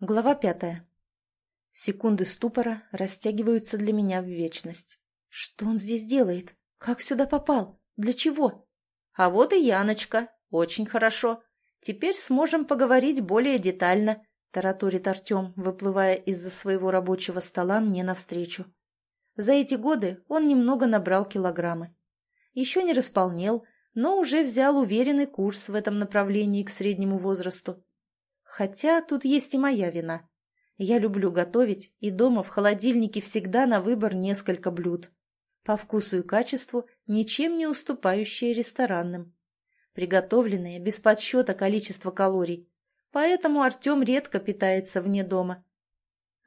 Глава пятая. Секунды ступора растягиваются для меня в вечность. Что он здесь делает? Как сюда попал? Для чего? А вот и Яночка. Очень хорошо. Теперь сможем поговорить более детально, тараторит Артем, выплывая из-за своего рабочего стола мне навстречу. За эти годы он немного набрал килограммы. Еще не располнел, но уже взял уверенный курс в этом направлении к среднему возрасту. Хотя тут есть и моя вина. Я люблю готовить, и дома в холодильнике всегда на выбор несколько блюд. По вкусу и качеству ничем не уступающие ресторанным. Приготовленные без подсчета количества калорий. Поэтому Артем редко питается вне дома.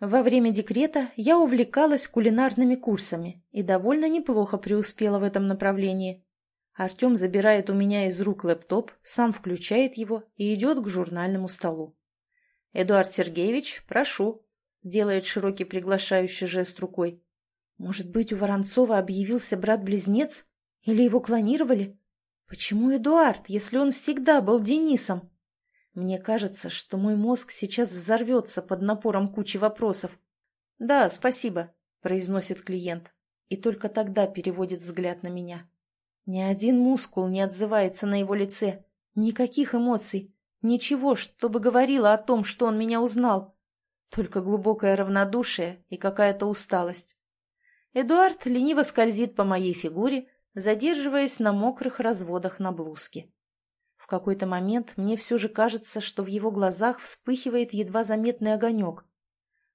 Во время декрета я увлекалась кулинарными курсами и довольно неплохо преуспела в этом направлении. Артем забирает у меня из рук лэптоп, сам включает его и идет к журнальному столу. «Эдуард Сергеевич, прошу», — делает широкий приглашающий жест рукой. «Может быть, у Воронцова объявился брат-близнец? Или его клонировали? Почему Эдуард, если он всегда был Денисом?» Мне кажется, что мой мозг сейчас взорвется под напором кучи вопросов. «Да, спасибо», — произносит клиент, и только тогда переводит взгляд на меня. Ни один мускул не отзывается на его лице, никаких эмоций, Ничего, чтобы говорило о том, что он меня узнал. Только глубокое равнодушие и какая-то усталость. Эдуард лениво скользит по моей фигуре, задерживаясь на мокрых разводах на блузке. В какой-то момент мне все же кажется, что в его глазах вспыхивает едва заметный огонек,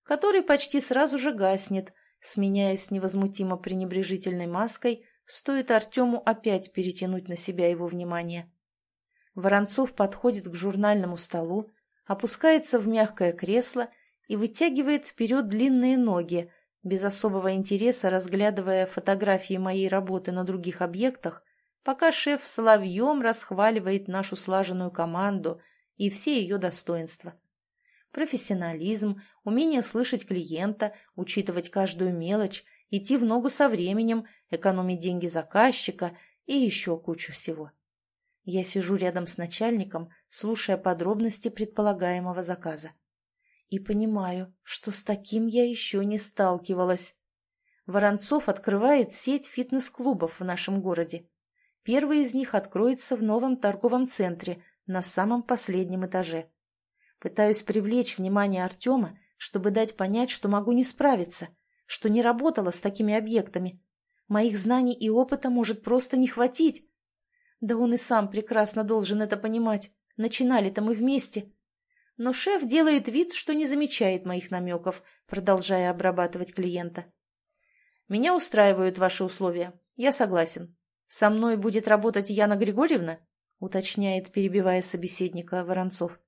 который почти сразу же гаснет, сменяясь невозмутимо пренебрежительной маской, стоит Артему опять перетянуть на себя его внимание. Воронцов подходит к журнальному столу, опускается в мягкое кресло и вытягивает вперед длинные ноги, без особого интереса разглядывая фотографии моей работы на других объектах, пока шеф соловьем расхваливает нашу слаженную команду и все ее достоинства. Профессионализм, умение слышать клиента, учитывать каждую мелочь, идти в ногу со временем, экономить деньги заказчика и еще кучу всего. Я сижу рядом с начальником, слушая подробности предполагаемого заказа. И понимаю, что с таким я еще не сталкивалась. Воронцов открывает сеть фитнес-клубов в нашем городе. Первый из них откроется в новом торговом центре на самом последнем этаже. Пытаюсь привлечь внимание Артема, чтобы дать понять, что могу не справиться, что не работала с такими объектами. Моих знаний и опыта может просто не хватить, да он и сам прекрасно должен это понимать. Начинали-то мы вместе. Но шеф делает вид, что не замечает моих намеков, продолжая обрабатывать клиента. «Меня устраивают ваши условия. Я согласен. Со мной будет работать Яна Григорьевна?» уточняет, перебивая собеседника Воронцов.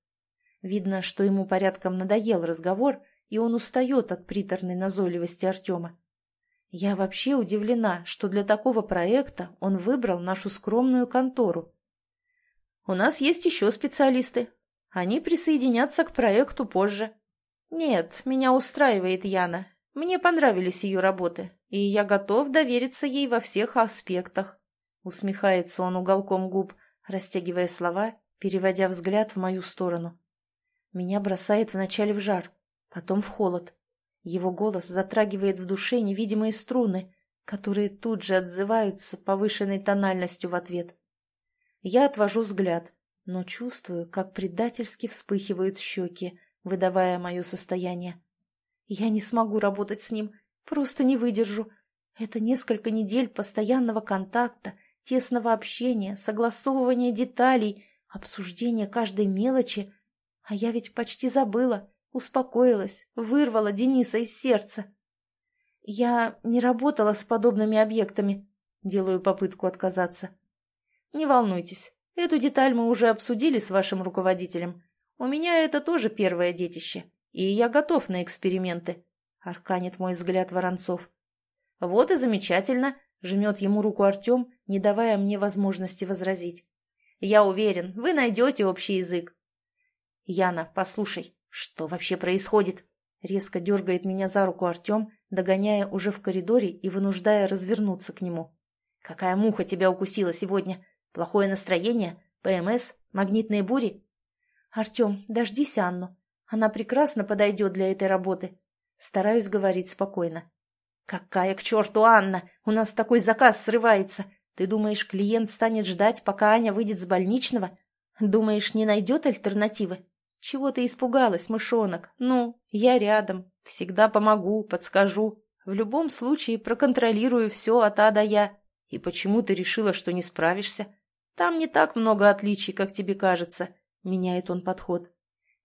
Видно, что ему порядком надоел разговор, и он устает от приторной назойливости Артема. Я вообще удивлена, что для такого проекта он выбрал нашу скромную контору. У нас есть еще специалисты. Они присоединятся к проекту позже. Нет, меня устраивает Яна. Мне понравились ее работы, и я готов довериться ей во всех аспектах. Усмехается он уголком губ, растягивая слова, переводя взгляд в мою сторону. Меня бросает вначале в жар, потом в холод. Его голос затрагивает в душе невидимые струны, которые тут же отзываются повышенной тональностью в ответ. Я отвожу взгляд, но чувствую, как предательски вспыхивают щеки, выдавая мое состояние. Я не смогу работать с ним, просто не выдержу. Это несколько недель постоянного контакта, тесного общения, согласовывания деталей, обсуждения каждой мелочи. А я ведь почти забыла, Успокоилась, вырвала Дениса из сердца. Я не работала с подобными объектами. Делаю попытку отказаться. Не волнуйтесь, эту деталь мы уже обсудили с вашим руководителем. У меня это тоже первое детище, и я готов на эксперименты. Арканит мой взгляд Воронцов. Вот и замечательно, жмет ему руку Артем, не давая мне возможности возразить. Я уверен, вы найдете общий язык. Яна, послушай, «Что вообще происходит?» Резко дергает меня за руку Артем, догоняя уже в коридоре и вынуждая развернуться к нему. «Какая муха тебя укусила сегодня? Плохое настроение? ПМС? Магнитные бури?» «Артем, дождись Анну. Она прекрасно подойдет для этой работы. Стараюсь говорить спокойно. «Какая к черту Анна? У нас такой заказ срывается. Ты думаешь, клиент станет ждать, пока Аня выйдет с больничного? Думаешь, не найдет альтернативы? Чего ты испугалась, мышонок? Ну, я рядом. Всегда помогу, подскажу. В любом случае проконтролирую все от А до Я. И почему ты решила, что не справишься? Там не так много отличий, как тебе кажется. Меняет он подход.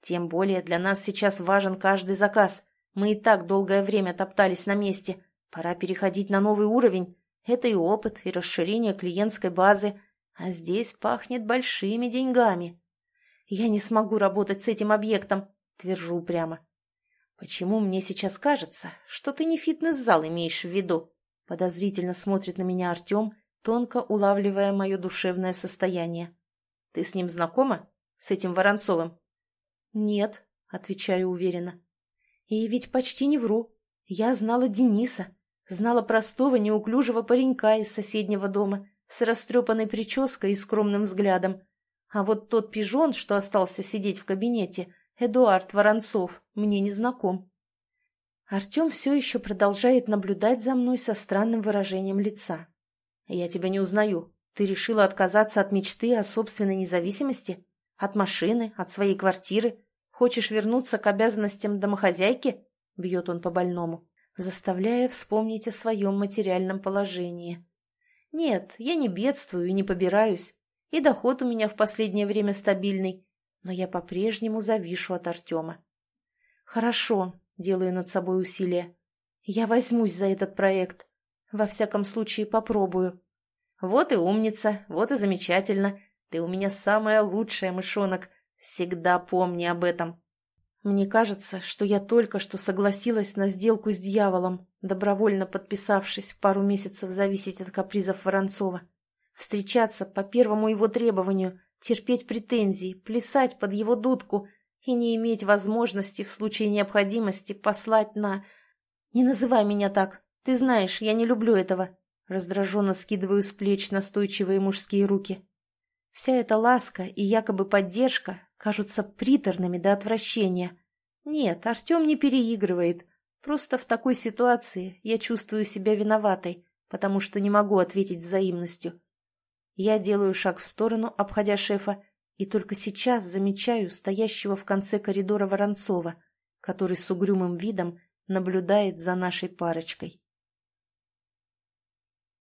Тем более для нас сейчас важен каждый заказ. Мы и так долгое время топтались на месте. Пора переходить на новый уровень. Это и опыт, и расширение клиентской базы. А здесь пахнет большими деньгами. Я не смогу работать с этим объектом, твержу упрямо. Почему мне сейчас кажется, что ты не фитнес-зал имеешь в виду? Подозрительно смотрит на меня Артем, тонко улавливая мое душевное состояние. Ты с ним знакома? С этим Воронцовым? «Нет», — отвечаю уверенно. «И ведь почти не вру. Я знала Дениса, знала простого неуклюжего паренька из соседнего дома с растрепанной прической и скромным взглядом. А вот тот пижон, что остался сидеть в кабинете, Эдуард Воронцов, мне не знаком». Артем все еще продолжает наблюдать за мной со странным выражением лица. «Я тебя не узнаю. Ты решила отказаться от мечты о собственной независимости? От машины, от своей квартиры? Хочешь вернуться к обязанностям домохозяйки?» — бьет он по больному, заставляя вспомнить о своем материальном положении. «Нет, я не бедствую и не побираюсь, и доход у меня в последнее время стабильный, но я по-прежнему завишу от Артема. Хорошо, делаю над собой усилие. Я возьмусь за этот проект. Во всяком случае, попробую. Вот и умница, вот и замечательно. Ты у меня самая лучшая, мышонок. Всегда помни об этом. Мне кажется, что я только что согласилась на сделку с дьяволом, добровольно подписавшись пару месяцев зависеть от капризов Воронцова. Встречаться по первому его требованию, терпеть претензии, плясать под его дудку и не иметь возможности в случае необходимости послать на... «Не называй меня так. Ты знаешь, я не люблю этого». Раздраженно скидываю с плеч настойчивые мужские руки. Вся эта ласка и якобы поддержка кажутся приторными до отвращения. Нет, Артем не переигрывает. Просто в такой ситуации я чувствую себя виноватой, потому что не могу ответить взаимностью. Я делаю шаг в сторону, обходя шефа, и только сейчас замечаю стоящего в конце коридора Воронцова, который с угрюмым видом наблюдает за нашей парочкой.